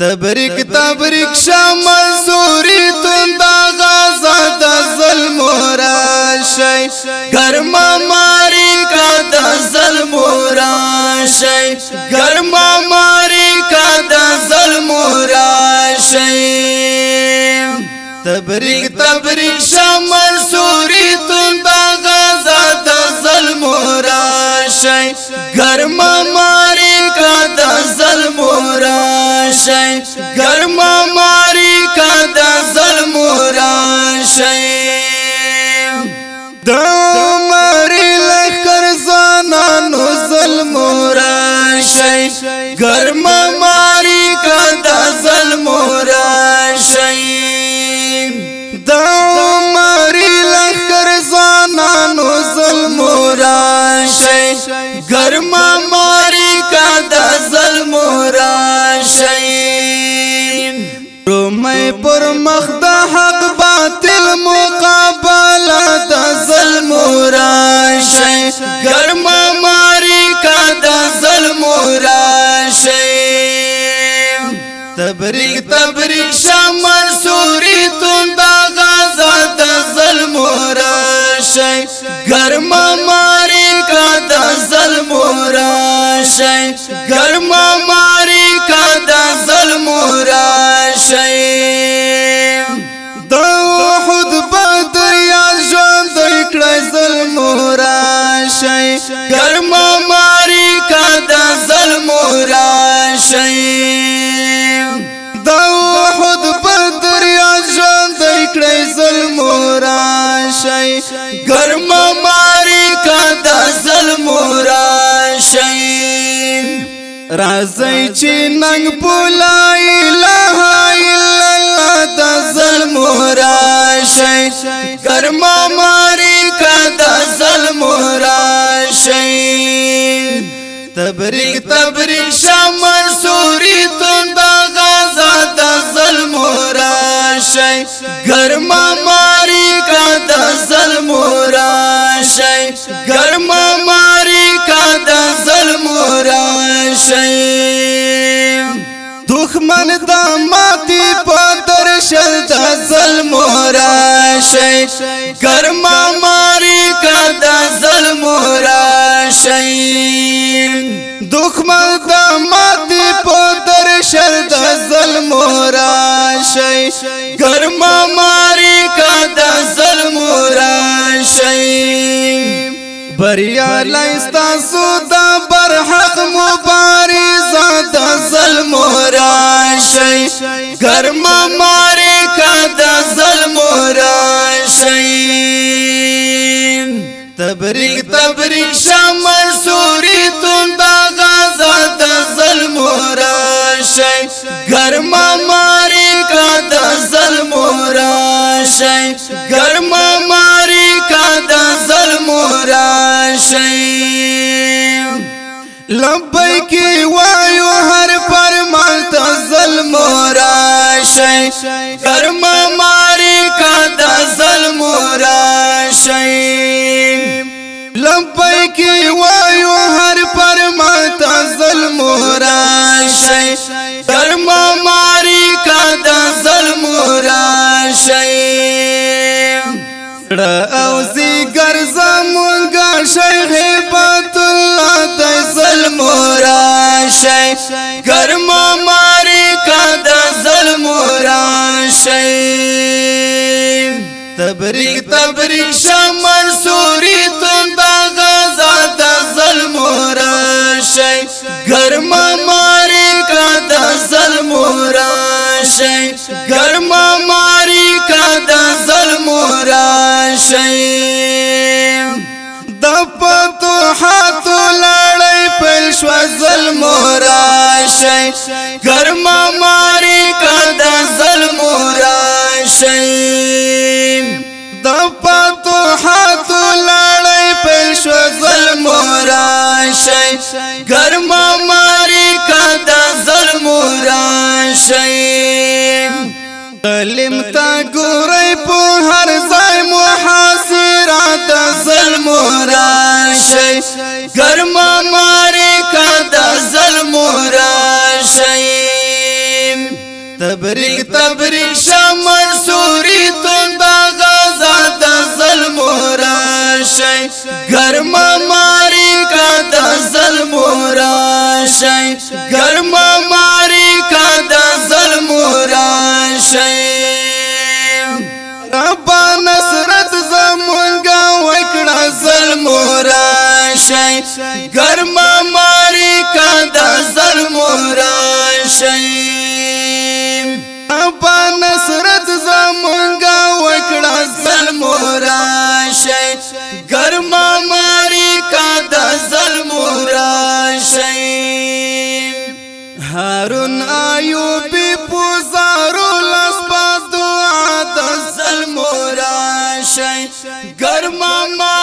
تبریک تبریک شام زوری تند غزا د ظلم راشي گرما ماری کا د ظلم راشي گرما ماری کا د ظلم راشي تبریک تبریک شام زوری تند غزا د ظلم راشي گرما شي ګرم ماری کا د ظلم را شي د مری لخر زانانو ظلم را شي ګرم مې پر مخ د حق باطل مقابله د ظلم راشي ګرمه ماری کا د ظلم راشي تبریک تبریک شام سوري تون د غزا د ظلم راشي ګرمه ماری کا د ظلم راشي گرم ماری کا دسل مورا شئی رازی چی ننگ پولا الہ الا اللہ دسل مورا شئی گرم ماری کا دسل مورا شئی تبریک تبریک شام سوری تندہ غازہ دسل مورا شئی گرم ماری کرما ماری کا دا ظلم را شئی دخمن دا ماتی پودر شر دا ظلم را شئی گرما ماری کا دا ظلم را شئی بریا لائستا سودا برحق مبارزا زادا ظلم را شئی گرما لبیک وایو هر فرمان ته ظلم را شي کرم ماری کا د ظلم را شي لبیک وایو هر فرمان ته ظلم را شي کرم ماری کا د ظلم را شي او زی شي ګرم امریکا د ظلم را شي تبریک تبریک شام منصوري تند غزا د ظلم را شي ګرم امریکا د ظلم را شي ګرم امریکا د ظلم را شي د پتو حاتو لړۍ پل شو ظلم را شي ګرم ماری کا د ظلم را شي د پاتو حت لړۍ په شو ظلم را شي تبریک تبریک شام منصوری تون دا غزا دا ظلم راشی گرم ماری کا دا ظلم راشی گرم ماری کا دا ظلم راشی رب نصرت زمونگا وکڑا ظلم راشی گرم ماری کا دا ظلم راشی په نصرت زمونږه وکړه ظلم راشي ګرم ماری کا د ظلم راشي هارون ایوب پوزارو لاس په دعا د ظلم راشي ګرم ماری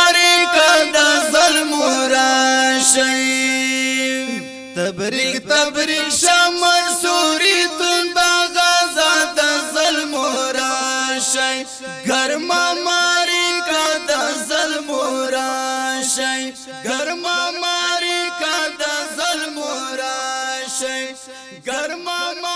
گرم ماری کا دا ظلم راشی گرم ماری کا دا ظلم راشی گرم ماری